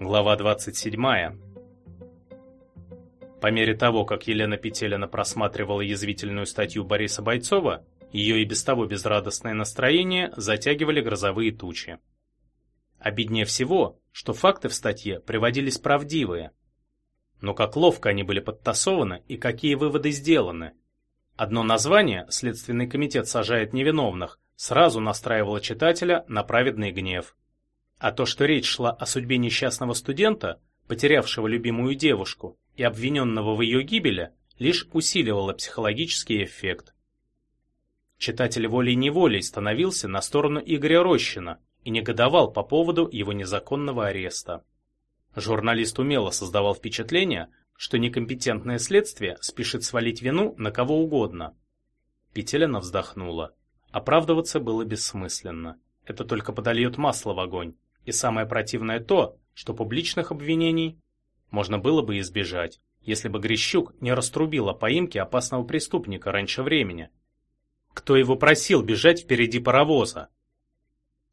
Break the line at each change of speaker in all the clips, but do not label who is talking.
Глава 27. По мере того, как Елена Петелина просматривала язвительную статью Бориса Бойцова, ее и без того безрадостное настроение затягивали грозовые тучи. Обиднее всего, что факты в статье приводились правдивые. Но как ловко они были подтасованы и какие выводы сделаны. Одно название «Следственный комитет сажает невиновных» сразу настраивало читателя на праведный гнев. А то, что речь шла о судьбе несчастного студента, потерявшего любимую девушку и обвиненного в ее гибели, лишь усиливало психологический эффект. Читатель волей-неволей становился на сторону Игоря Рощина и негодовал по поводу его незаконного ареста. Журналист умело создавал впечатление, что некомпетентное следствие спешит свалить вину на кого угодно. Петелина вздохнула. Оправдываться было бессмысленно. Это только подольет масло в огонь. И самое противное то, что публичных обвинений можно было бы избежать, если бы Грищук не раструбил о поимке опасного преступника раньше времени. Кто его просил бежать впереди паровоза?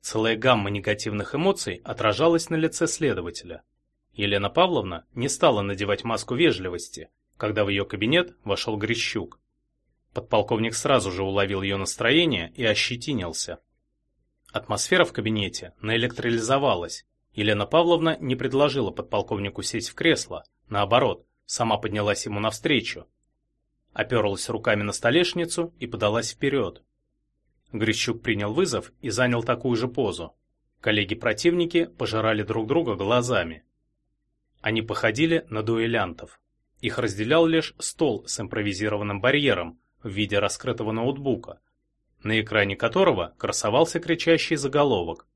Целая гамма негативных эмоций отражалась на лице следователя. Елена Павловна не стала надевать маску вежливости, когда в ее кабинет вошел Грищук. Подполковник сразу же уловил ее настроение и ощетинился. Атмосфера в кабинете наэлектролизовалась. Елена Павловна не предложила подполковнику сесть в кресло, наоборот, сама поднялась ему навстречу. Оперлась руками на столешницу и подалась вперед. Грищук принял вызов и занял такую же позу. Коллеги-противники пожирали друг друга глазами. Они походили на дуэлянтов. Их разделял лишь стол с импровизированным барьером в виде раскрытого ноутбука, на экране которого красовался кричащий заголовок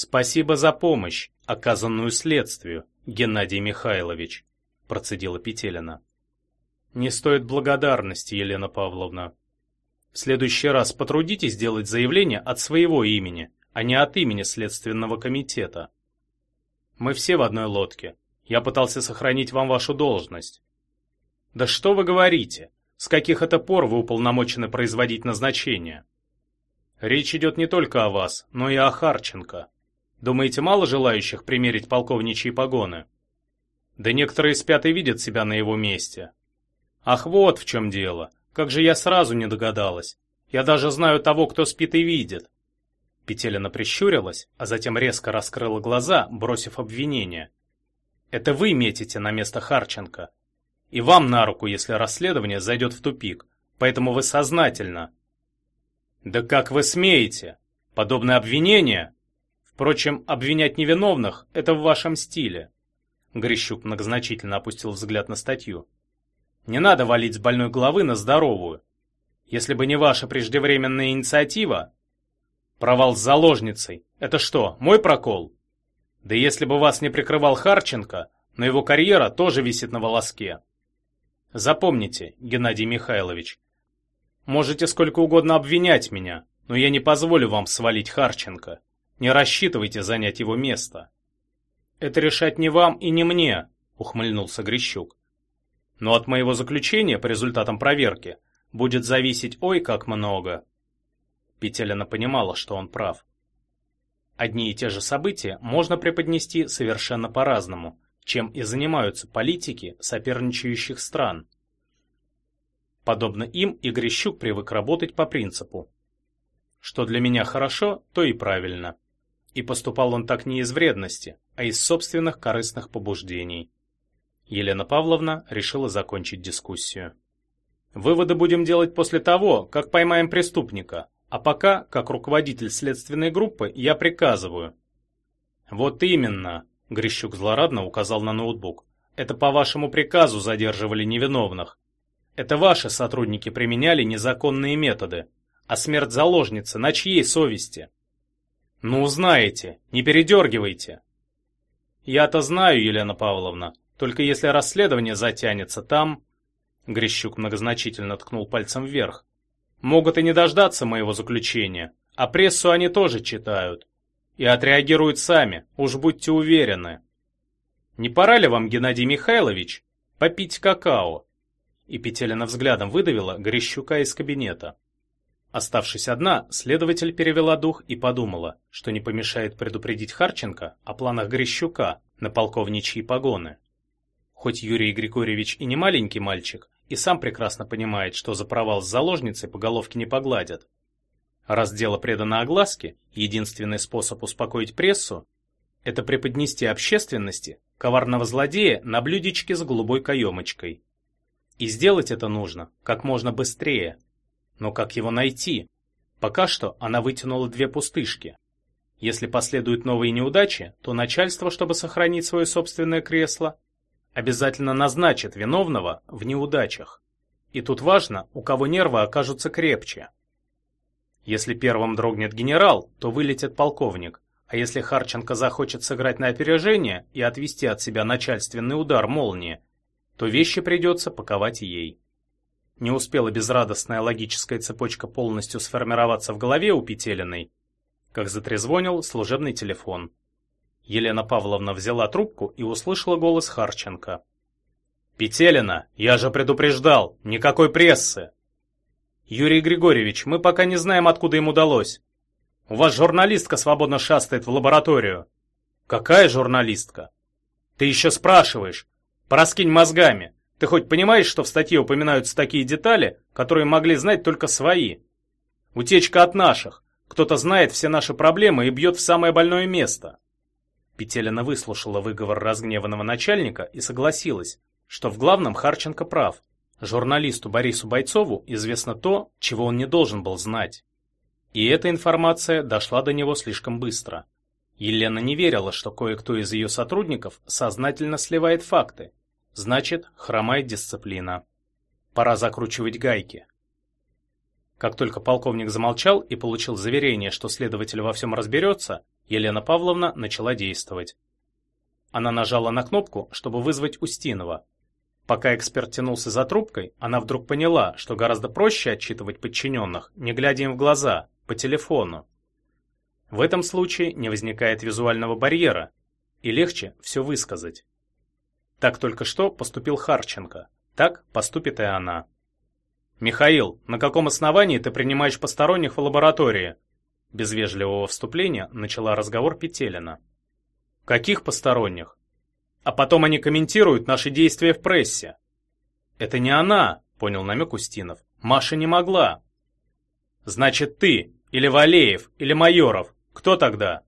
«Спасибо за помощь, оказанную следствию, Геннадий Михайлович», процедила Петелина. «Не стоит благодарности, Елена Павловна. В следующий раз потрудитесь сделать заявление от своего имени, а не от имени Следственного комитета. Мы все в одной лодке. Я пытался сохранить вам вашу должность». «Да что вы говорите? С каких это пор вы уполномочены производить назначения? Речь идет не только о вас, но и о Харченко. Думаете, мало желающих примерить полковничьи погоны? Да некоторые спят и видят себя на его месте. Ах, вот в чем дело. Как же я сразу не догадалась. Я даже знаю того, кто спит и видит. Петелина прищурилась, а затем резко раскрыла глаза, бросив обвинение. Это вы метите на место Харченко. И вам на руку, если расследование зайдет в тупик. Поэтому вы сознательно. Да как вы смеете? Подобное обвинение? Впрочем, обвинять невиновных – это в вашем стиле. Грищук многозначительно опустил взгляд на статью. Не надо валить с больной головы на здоровую. Если бы не ваша преждевременная инициатива... Провал с заложницей – это что, мой прокол? Да если бы вас не прикрывал Харченко, но его карьера тоже висит на волоске. Запомните, Геннадий Михайлович, можете сколько угодно обвинять меня, но я не позволю вам свалить Харченко. Не рассчитывайте занять его место. Это решать не вам и не мне, ухмыльнулся Грищук. Но от моего заключения по результатам проверки будет зависеть ой как много. Петелина понимала, что он прав. Одни и те же события можно преподнести совершенно по-разному, чем и занимаются политики соперничающих стран. Подобно им и Грищук привык работать по принципу «что для меня хорошо, то и правильно». И поступал он так не из вредности, а из собственных корыстных побуждений. Елена Павловна решила закончить дискуссию. Выводы будем делать после того, как поймаем преступника, а пока, как руководитель следственной группы, я приказываю. Вот именно, Грищук злорадно указал на ноутбук. Это по вашему приказу задерживали невиновных. Это ваши сотрудники применяли незаконные методы. А смерть заложницы на чьей совести? Ну, знаете, не передергивайте. Я-то знаю, Елена Павловна, только если расследование затянется там... Грищук многозначительно ткнул пальцем вверх. Могут и не дождаться моего заключения, а прессу они тоже читают. И отреагируют сами, уж будьте уверены. Не пора ли вам, Геннадий Михайлович, попить какао? И Петелина взглядом выдавила Грищука из кабинета. Оставшись одна, следователь перевела дух и подумала, что не помешает предупредить Харченко о планах Грищука на полковничьи погоны. Хоть Юрий Григорьевич и не маленький мальчик, и сам прекрасно понимает, что за провал с заложницей по головке не погладят. Раз дело предано огласке, единственный способ успокоить прессу – это преподнести общественности коварного злодея на блюдечке с голубой каемочкой. И сделать это нужно как можно быстрее. Но как его найти? Пока что она вытянула две пустышки. Если последуют новые неудачи, то начальство, чтобы сохранить свое собственное кресло, обязательно назначит виновного в неудачах. И тут важно, у кого нервы окажутся крепче. Если первым дрогнет генерал, то вылетит полковник, а если Харченко захочет сыграть на опережение и отвести от себя начальственный удар молнии, то вещи придется паковать ей. Не успела безрадостная логическая цепочка полностью сформироваться в голове у Петелиной, как затрезвонил служебный телефон. Елена Павловна взяла трубку и услышала голос Харченко. «Петелина, я же предупреждал, никакой прессы!» «Юрий Григорьевич, мы пока не знаем, откуда им удалось. У вас журналистка свободно шастает в лабораторию». «Какая журналистка?» «Ты еще спрашиваешь. Пораскинь мозгами. Ты хоть понимаешь, что в статье упоминаются такие детали, которые могли знать только свои? Утечка от наших. Кто-то знает все наши проблемы и бьет в самое больное место». Петелина выслушала выговор разгневанного начальника и согласилась, что в главном Харченко прав. Журналисту Борису Бойцову известно то, чего он не должен был знать. И эта информация дошла до него слишком быстро. Елена не верила, что кое-кто из ее сотрудников сознательно сливает факты. Значит, хромает дисциплина. Пора закручивать гайки. Как только полковник замолчал и получил заверение, что следователь во всем разберется, Елена Павловна начала действовать. Она нажала на кнопку, чтобы вызвать Устинова. Пока эксперт тянулся за трубкой, она вдруг поняла, что гораздо проще отчитывать подчиненных, не глядя им в глаза, по телефону. В этом случае не возникает визуального барьера, и легче все высказать. Так только что поступил Харченко, так поступит и она. «Михаил, на каком основании ты принимаешь посторонних в лаборатории?» Без вежливого вступления начала разговор Петелина. «Каких посторонних? А потом они комментируют наши действия в прессе». «Это не она», — понял намек Устинов. «Маша не могла». «Значит, ты, или Валеев, или Майоров. Кто тогда?»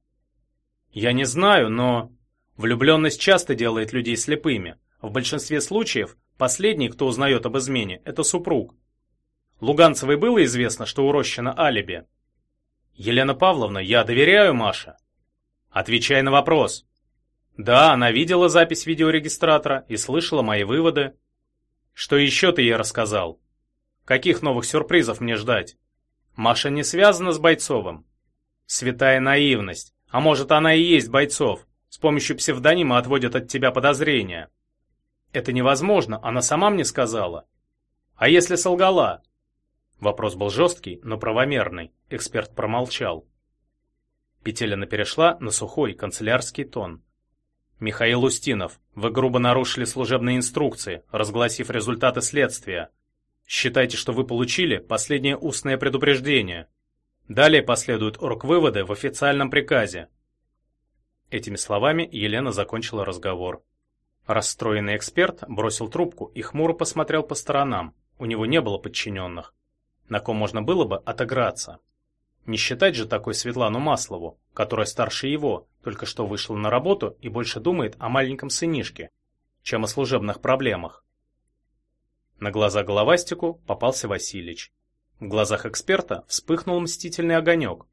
«Я не знаю, но...» Влюбленность часто делает людей слепыми. В большинстве случаев последний, кто узнает об измене, это супруг. Луганцевой было известно, что у Рощина алиби. Елена Павловна, я доверяю Маше. Отвечай на вопрос. Да, она видела запись видеорегистратора и слышала мои выводы. Что еще ты ей рассказал? Каких новых сюрпризов мне ждать? Маша не связана с Бойцовым. Святая наивность. А может, она и есть Бойцов. С помощью псевдонима отводят от тебя подозрения. Это невозможно, она сама мне сказала. А если солгала? Вопрос был жесткий, но правомерный. Эксперт промолчал. Петелина перешла на сухой канцелярский тон. «Михаил Устинов, вы грубо нарушили служебные инструкции, разгласив результаты следствия. Считайте, что вы получили последнее устное предупреждение. Далее последуют оргвыводы в официальном приказе». Этими словами Елена закончила разговор. Расстроенный эксперт бросил трубку и хмуро посмотрел по сторонам. У него не было подчиненных на ком можно было бы отыграться. Не считать же такой Светлану Маслову, которая старше его, только что вышла на работу и больше думает о маленьком сынишке, чем о служебных проблемах. На глаза головастику попался Василич. В глазах эксперта вспыхнул мстительный огонек.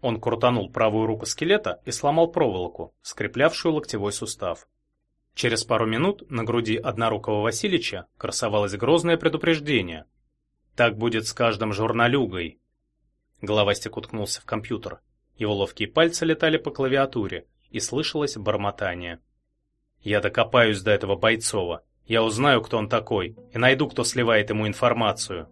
Он крутанул правую руку скелета и сломал проволоку, скреплявшую локтевой сустав. Через пару минут на груди однорукого Василича красовалось грозное предупреждение – так будет с каждым журналюгой. Головастик уткнулся в компьютер. Его ловкие пальцы летали по клавиатуре, и слышалось бормотание. Я докопаюсь до этого Бойцова. Я узнаю, кто он такой, и найду, кто сливает ему информацию.